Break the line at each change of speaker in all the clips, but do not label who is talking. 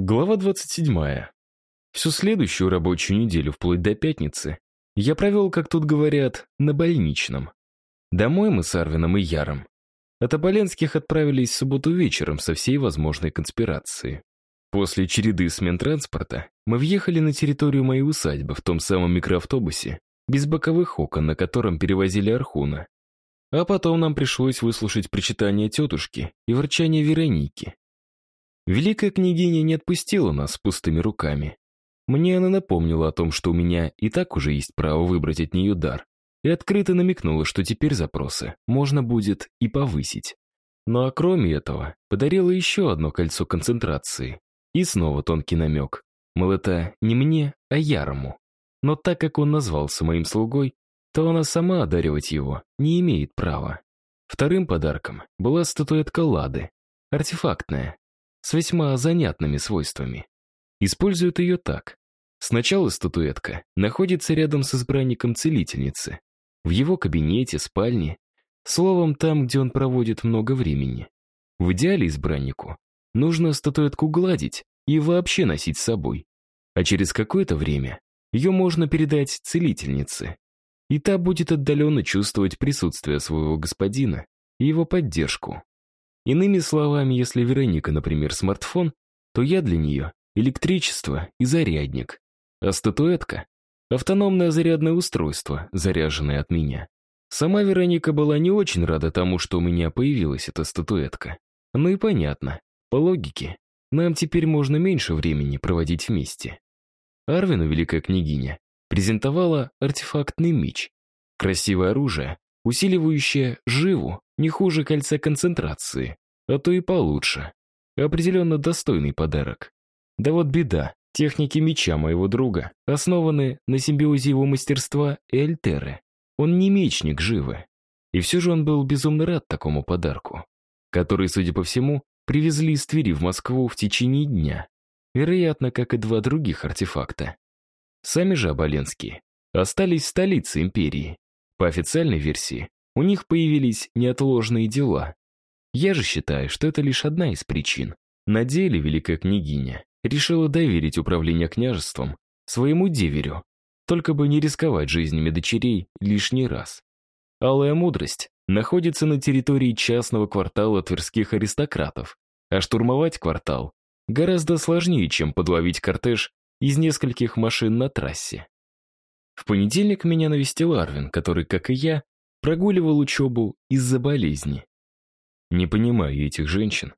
Глава 27. Всю следующую рабочую неделю, вплоть до пятницы, я провел, как тут говорят, на больничном. Домой мы с Арвином и Яром от Оболенских отправились в субботу вечером со всей возможной конспирацией. После череды смен транспорта мы въехали на территорию моей усадьбы в том самом микроавтобусе, без боковых окон, на котором перевозили Архуна. А потом нам пришлось выслушать причитание тетушки и ворчание Вероники, Великая княгиня не отпустила нас с пустыми руками. Мне она напомнила о том, что у меня и так уже есть право выбрать от нее дар, и открыто намекнула, что теперь запросы можно будет и повысить. Ну а кроме этого, подарила еще одно кольцо концентрации. И снова тонкий намек. Мол, это не мне, а Ярому. Но так как он назвался моим слугой, то она сама одаривать его не имеет права. Вторым подарком была статуэтка Лады, артефактная, с весьма занятными свойствами. Используют ее так. Сначала статуэтка находится рядом с избранником целительницы, в его кабинете, спальне, словом, там, где он проводит много времени. В идеале избраннику нужно статуэтку гладить и вообще носить с собой. А через какое-то время ее можно передать целительнице, и та будет отдаленно чувствовать присутствие своего господина и его поддержку. Иными словами, если Вероника, например, смартфон, то я для нее электричество и зарядник, а статуэтка — автономное зарядное устройство, заряженное от меня. Сама Вероника была не очень рада тому, что у меня появилась эта статуэтка. Ну и понятно, по логике, нам теперь можно меньше времени проводить вместе. Арвину, великая княгиня, презентовала артефактный меч. Красивое оружие, усиливающее живу не хуже кольца концентрации, а то и получше. Определенно достойный подарок. Да вот беда, техники меча моего друга основаны на симбиозе его мастерства и альтеры. Он не мечник живы. И все же он был безумно рад такому подарку, который, судя по всему, привезли из Твери в Москву в течение дня. Вероятно, как и два других артефакта. Сами же Оболенские остались в столице империи. По официальной версии, у них появились неотложные дела. Я же считаю, что это лишь одна из причин. На деле великая княгиня решила доверить управление княжеством своему деверю, только бы не рисковать жизнями дочерей лишний раз. Алая мудрость находится на территории частного квартала тверских аристократов, а штурмовать квартал гораздо сложнее, чем подловить кортеж из нескольких машин на трассе. В понедельник меня навестил Арвин, который, как и я, Прогуливал учебу из-за болезни. Не понимаю этих женщин.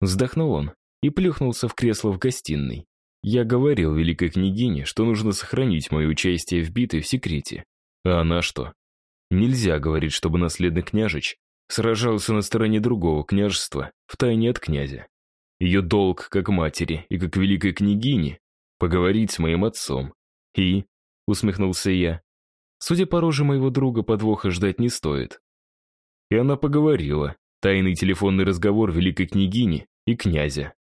Вздохнул он и плюхнулся в кресло в гостиной. Я говорил великой княгине, что нужно сохранить мое участие в битве в секрете. А она что? Нельзя говорить, чтобы наследный княжич сражался на стороне другого княжества, втайне от князя. Ее долг, как матери и как великой княгини, поговорить с моим отцом. И, усмехнулся я, Судя по роже моего друга, подвоха ждать не стоит. И она поговорила. Тайный телефонный разговор великой княгини и князя.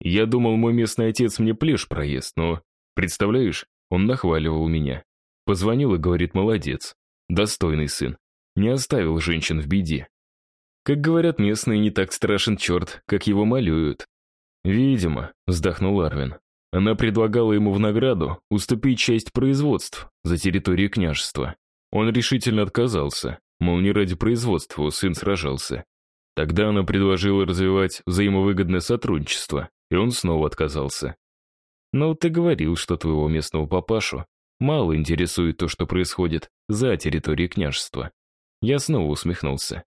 Я думал, мой местный отец мне плешь проест, но, представляешь, он нахваливал меня. Позвонил и говорит, молодец, достойный сын, не оставил женщин в беде. Как говорят местные, не так страшен черт, как его малюют. Видимо, вздохнул Арвин. Она предлагала ему в награду уступить часть производств за территорией княжества. Он решительно отказался, мол, не ради производства сын сражался. Тогда она предложила развивать взаимовыгодное сотрудничество, и он снова отказался. Но ты говорил, что твоего местного папашу мало интересует то, что происходит за территорией княжества. Я снова усмехнулся.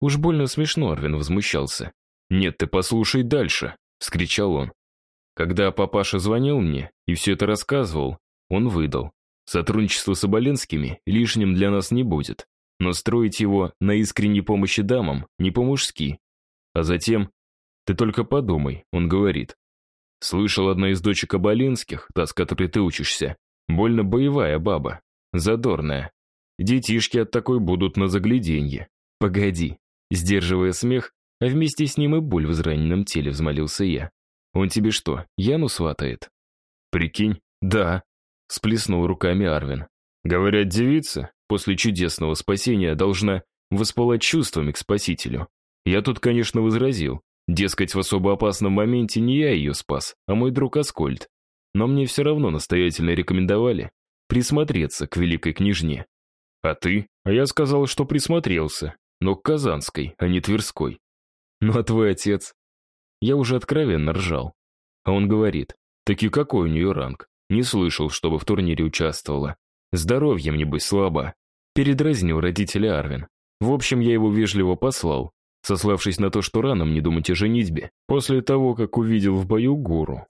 Уж больно смешно Арвин возмущался. «Нет, ты послушай дальше!» — вскричал он. Когда папаша звонил мне и все это рассказывал, он выдал. Сотрудничество с Оболенскими лишним для нас не будет, но строить его на искренней помощи дамам не по-мужски. А затем, ты только подумай, он говорит. Слышал одна из дочек Оболенских, та, с которой ты учишься, больно боевая баба, задорная. Детишки от такой будут на загляденье. Погоди. Сдерживая смех, а вместе с ним и боль в израненном теле взмолился я. Он тебе что, Яну сватает? Прикинь, да, сплеснул руками Арвин. Говорят, девица после чудесного спасения должна воспалать чувствами к спасителю. Я тут, конечно, возразил. Дескать, в особо опасном моменте не я ее спас, а мой друг Аскольд. Но мне все равно настоятельно рекомендовали присмотреться к великой княжне. А ты? А я сказал, что присмотрелся, но к Казанской, а не Тверской. Ну а твой отец? Я уже откровенно ржал. А он говорит, таки какой у нее ранг? Не слышал, чтобы в турнире участвовала. Здоровьем, небось, слабо. Передразнил родителя Арвин. В общем, я его вежливо послал, сославшись на то, что рано мне думать о женитьбе, после того, как увидел в бою гуру.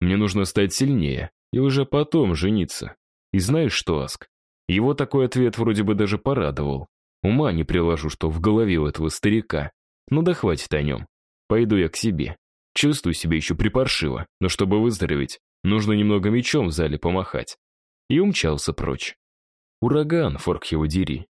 Мне нужно стать сильнее и уже потом жениться. И знаешь что, Аск? Его такой ответ вроде бы даже порадовал. Ума не приложу, что в голове у этого старика. Ну да хватит о нем. Пойду я к себе. Чувствую себя еще припаршиво, но чтобы выздороветь, нужно немного мечом в зале помахать. И умчался прочь. Ураган, форк его дери.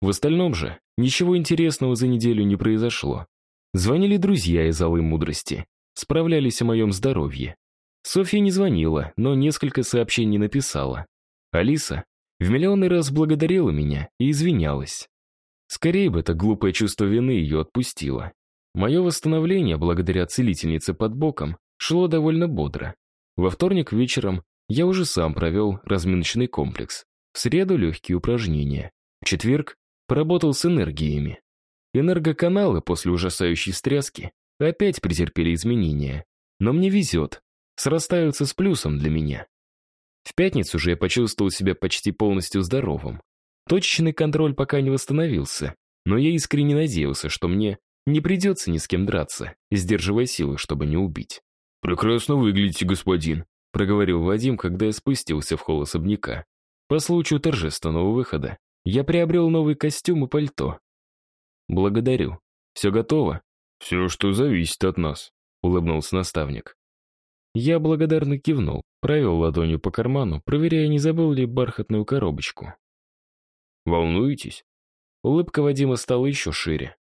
В остальном же ничего интересного за неделю не произошло. Звонили друзья из Залы Мудрости, справлялись о моем здоровье. Софья не звонила, но несколько сообщений написала. Алиса в миллионный раз благодарила меня и извинялась. Скорее бы это глупое чувство вины ее отпустило. Мое восстановление, благодаря целительнице под боком, шло довольно бодро. Во вторник вечером я уже сам провел разминочный комплекс. В среду легкие упражнения. В четверг поработал с энергиями. Энергоканалы после ужасающей стряски опять претерпели изменения. Но мне везет. Срастаются с плюсом для меня. В пятницу же я почувствовал себя почти полностью здоровым. Точечный контроль пока не восстановился, но я искренне надеялся, что мне не придется ни с кем драться, сдерживая силы, чтобы не убить. «Прекрасно выглядите, господин», — проговорил Вадим, когда я спустился в холл особняка. По случаю торжественного выхода я приобрел новый костюм и пальто. «Благодарю. Все готово?» «Все, что зависит от нас», — улыбнулся наставник. Я благодарно кивнул, провел ладонью по карману, проверяя, не забыл ли бархатную коробочку. «Волнуетесь?» Улыбка Вадима стала еще шире.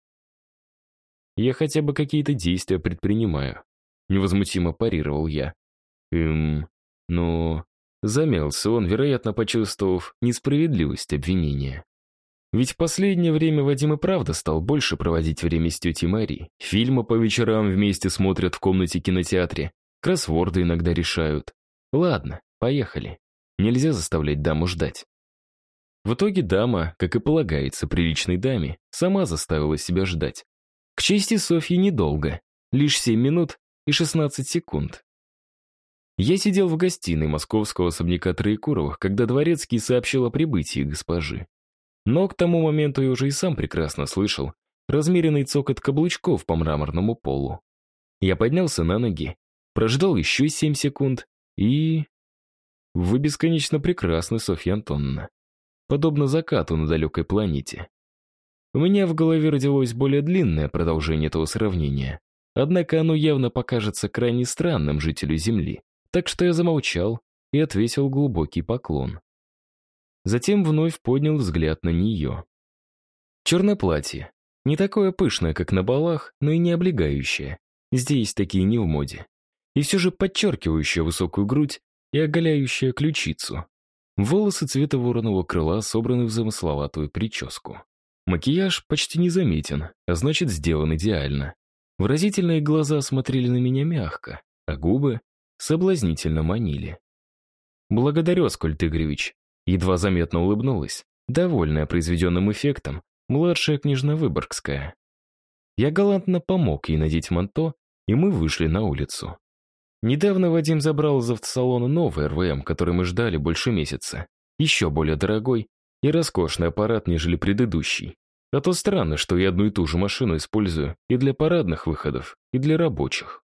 «Я хотя бы какие-то действия предпринимаю», — невозмутимо парировал я. «Эм, но...» Замялся он, вероятно, почувствовав несправедливость обвинения. Ведь в последнее время Вадим и правда стал больше проводить время с тетей Мари. Фильмы по вечерам вместе смотрят в комнате кинотеатре, Кроссворды иногда решают. Ладно, поехали. Нельзя заставлять даму ждать. В итоге дама, как и полагается приличной даме, сама заставила себя ждать. К чести Софьи недолго, лишь 7 минут и 16 секунд. Я сидел в гостиной московского особняка Троекуровых, когда дворецкий сообщил о прибытии госпожи. Но к тому моменту я уже и сам прекрасно слышал размеренный цокот каблучков по мраморному полу. Я поднялся на ноги прождал еще семь секунд и... Вы бесконечно прекрасны, Софья Антоновна. Подобно закату на далекой планете. У меня в голове родилось более длинное продолжение этого сравнения. Однако оно явно покажется крайне странным жителю Земли. Так что я замолчал и отвесил глубокий поклон. Затем вновь поднял взгляд на нее. Черное платье. Не такое пышное, как на балах, но и не облегающее. Здесь такие не в моде и все же подчеркивающая высокую грудь и оголяющая ключицу. Волосы цвета вороного крыла собраны в замысловатую прическу. Макияж почти незаметен, а значит, сделан идеально. Выразительные глаза смотрели на меня мягко, а губы соблазнительно манили. «Благодарю, Аскольд Игоревич», едва заметно улыбнулась, довольная произведенным эффектом, младшая княжна Выборгская. Я галантно помог ей надеть манто, и мы вышли на улицу. Недавно Вадим забрал из автосалона новый РВМ, который мы ждали больше месяца. Еще более дорогой и роскошный аппарат, нежели предыдущий. А то странно, что я одну и ту же машину использую и для парадных выходов, и для рабочих.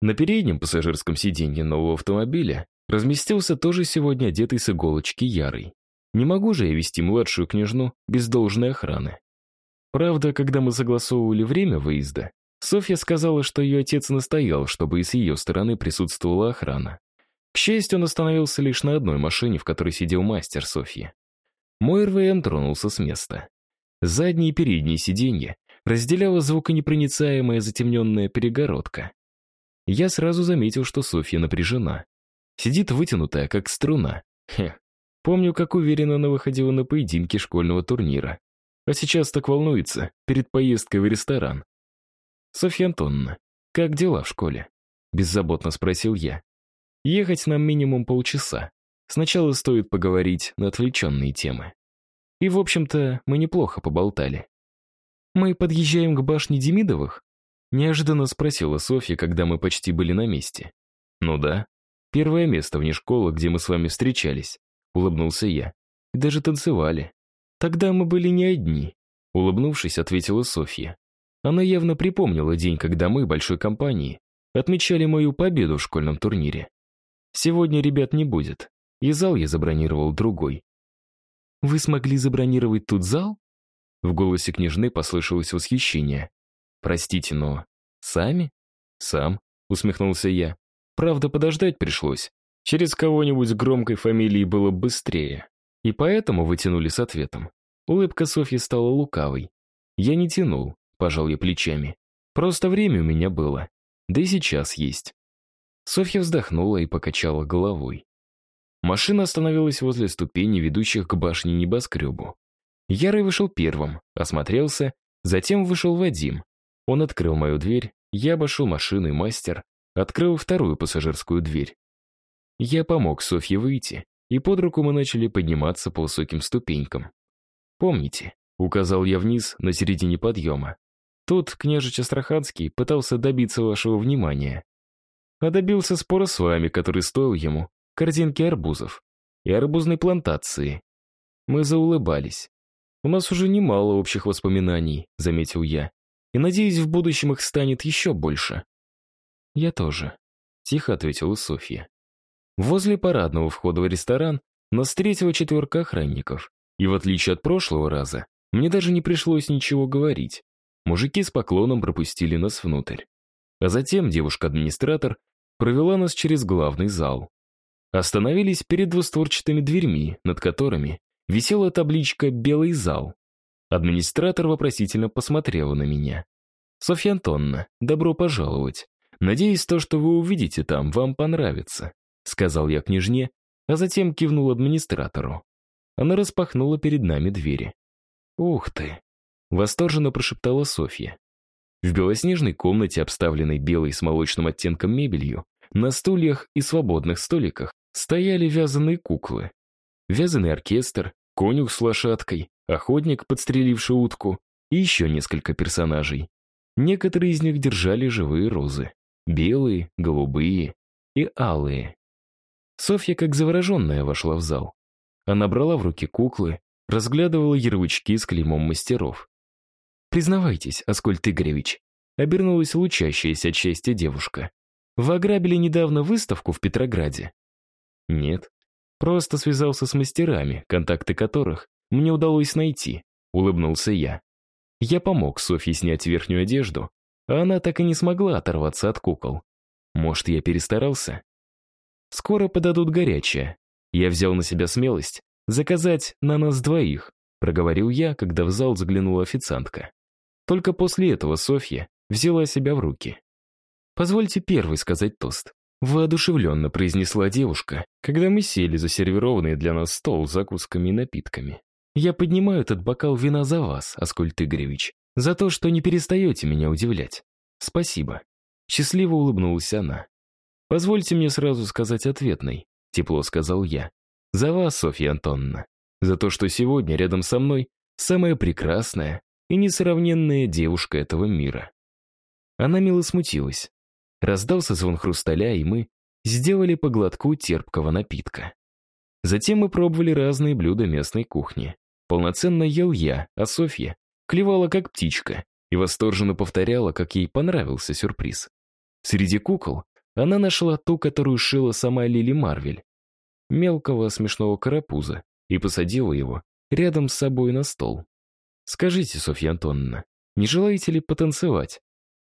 На переднем пассажирском сиденье нового автомобиля разместился тоже сегодня одетый с иголочки Ярый. Не могу же я вести младшую княжну без должной охраны. Правда, когда мы согласовывали время выезда, Софья сказала, что ее отец настоял, чтобы и с ее стороны присутствовала охрана. К счастью, он остановился лишь на одной машине, в которой сидел мастер Софьи. Мой РВМ тронулся с места. Задние и передние сиденья разделяла звуконепроницаемая затемненная перегородка. Я сразу заметил, что Софья напряжена. Сидит вытянутая, как струна. Хе. Помню, как уверенно она выходила на поединки школьного турнира. А сейчас так волнуется перед поездкой в ресторан. «Софья Антоновна, как дела в школе?» Беззаботно спросил я. «Ехать нам минимум полчаса. Сначала стоит поговорить на отвлеченные темы». И, в общем-то, мы неплохо поболтали. «Мы подъезжаем к башне Демидовых?» Неожиданно спросила Софья, когда мы почти были на месте. «Ну да. Первое место вне школы, где мы с вами встречались», — улыбнулся я. «И даже танцевали. Тогда мы были не одни», — улыбнувшись, ответила Софья. Она явно припомнила день, когда мы, большой компанией, отмечали мою победу в школьном турнире. Сегодня ребят не будет, и зал я забронировал другой. «Вы смогли забронировать тут зал?» В голосе княжны послышалось восхищение. «Простите, но... Сами?» «Сам», — усмехнулся я. «Правда, подождать пришлось. Через кого-нибудь громкой фамилии было быстрее. И поэтому вытянули с ответом. Улыбка Софьи стала лукавой. Я не тянул, пожал я плечами. Просто время у меня было. Да и сейчас есть. Софья вздохнула и покачала головой. Машина остановилась возле ступеней, ведущих к башне небоскребу. Ярый вышел первым, осмотрелся, затем вышел Вадим. Он открыл мою дверь, я обошел машину и мастер, открыл вторую пассажирскую дверь. Я помог Софье выйти, и под руку мы начали подниматься по высоким ступенькам. «Помните», — указал я вниз на середине подъема, тут княжич Астраханский пытался добиться вашего внимания. А добился спора с вами, который стоил ему корзинки арбузов и арбузной плантации. Мы заулыбались. У нас уже немало общих воспоминаний, заметил я. И надеюсь, в будущем их станет еще больше. Я тоже, тихо ответила Софья. Возле парадного входа в ресторан нас встретила четверка охранников. И в отличие от прошлого раза, мне даже не пришлось ничего говорить. Мужики с поклоном пропустили нас внутрь. А затем девушка-администратор провела нас через главный зал. Остановились перед двустворчатыми дверьми, над которыми висела табличка «Белый зал». Администратор вопросительно посмотрела на меня. «Софья Антонна, добро пожаловать. Надеюсь, то, что вы увидите там, вам понравится сказал я княжне, а затем кивнул администратору. Она распахнула перед нами двери. «Ух ты!» — восторженно прошептала Софья. В белоснежной комнате, обставленной белой с молочным оттенком мебелью, на стульях и свободных столиках стояли вязаные куклы. Вязаный оркестр, конюх с лошадкой, охотник, подстреливший утку, и еще несколько персонажей. Некоторые из них держали живые розы. Белые, голубые и алые. Софья, как завороженная, вошла в зал. Она брала в руки куклы, разглядывала ярлычки с клеймом мастеров. «Признавайтесь, Аскольд Игоревич», — обернулась лучащаяся от счастья девушка. «Вы ограбили недавно выставку в Петрограде?» «Нет. Просто связался с мастерами, контакты которых мне удалось найти», — улыбнулся я. Я помог Софье снять верхнюю одежду, а она так и не смогла оторваться от кукол. Может, я перестарался? Скоро подадут горячее. Я взял на себя смелость заказать на нас двоих, проговорил я, когда в зал заглянула официантка. Только после этого Софья взяла себя в руки. «Позвольте первый сказать тост», — воодушевленно произнесла девушка, когда мы сели за сервированный для нас стол с закусками и напитками. «Я поднимаю этот бокал вина за вас, Аскольд Игоревич, за то, что не перестаете меня удивлять. Спасибо». Счастливо улыбнулась она. «Позвольте мне сразу сказать ответный», — тепло сказал я. «За вас, Софья Антоновна. За то, что сегодня рядом со мной самая прекрасная и несравненная девушка этого мира». Она мило смутилась. Раздался звон хрусталя, и мы сделали по глотку терпкого напитка. Затем мы пробовали разные блюда местной кухни. Полноценно ел я, а Софья клевала как птичка и восторженно повторяла, как ей понравился сюрприз. Среди кукол она нашла ту, которую шила сама Лили Марвель. Мелкого смешного карапуза. И посадила его рядом с собой на стол. «Скажите, Софья Антоновна, не желаете ли потанцевать?»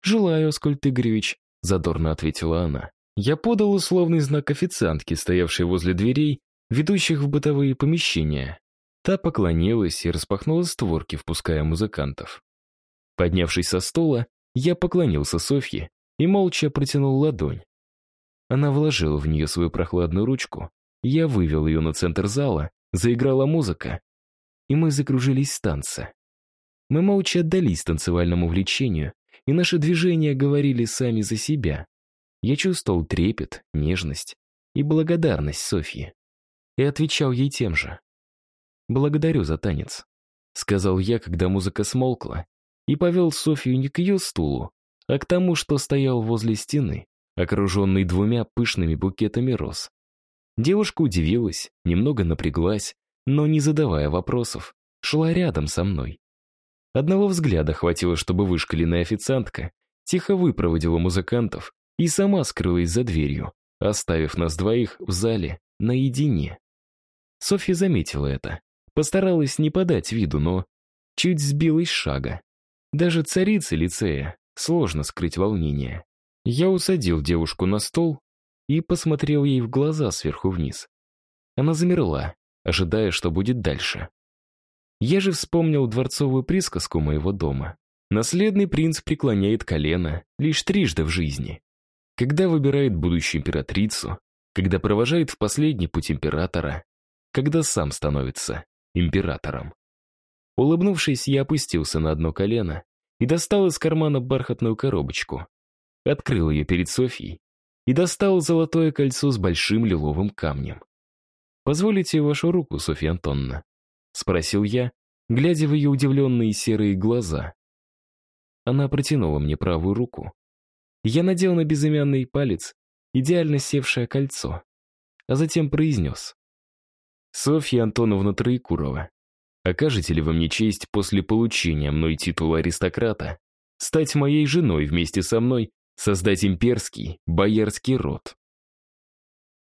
«Желаю, Аскольд Игоревич», — задорно ответила она. Я подал условный знак официантке, стоявшей возле дверей, ведущих в бытовые помещения. Та поклонилась и распахнула створки, впуская музыкантов. Поднявшись со стола, я поклонился Софье и молча протянул ладонь. Она вложила в нее свою прохладную ручку, я вывел ее на центр зала, заиграла музыка, и мы закружились с танца. Мы молча отдались танцевальному влечению, и наши движения говорили сами за себя. Я чувствовал трепет, нежность и благодарность Софьи. И отвечал ей тем же. «Благодарю за танец», — сказал я, когда музыка смолкла, и повел Софью не к ее стулу, а к тому, что стоял возле стены, окруженный двумя пышными букетами роз. Девушка удивилась, немного напряглась, но, не задавая вопросов, шла рядом со мной. Одного взгляда хватило, чтобы вышкаленная официантка тихо выпроводила музыкантов и сама скрылась за дверью, оставив нас двоих в зале наедине. Софья заметила это, постаралась не подать виду, но чуть сбилась шага. Даже царице лицея сложно скрыть волнение. Я усадил девушку на стол и посмотрел ей в глаза сверху вниз. Она замерла, ожидая, что будет дальше. Я же вспомнил дворцовую присказку моего дома. Наследный принц преклоняет колено лишь трижды в жизни. Когда выбирает будущую императрицу, когда провожает в последний путь императора, когда сам становится императором. Улыбнувшись, я опустился на одно колено и достал из кармана бархатную коробочку. Открыл ее перед Софьей и достал золотое кольцо с большим лиловым камнем. «Позволите вашу руку, Софья Антонна?» — спросил я, глядя в ее удивленные серые глаза. Она протянула мне правую руку. Я надел на безымянный палец идеально севшее кольцо, а затем произнес. «Софья Антоновна Троекурова, окажете ли вы мне честь после получения мной титула аристократа стать моей женой вместе со мной создать имперский, боярский род.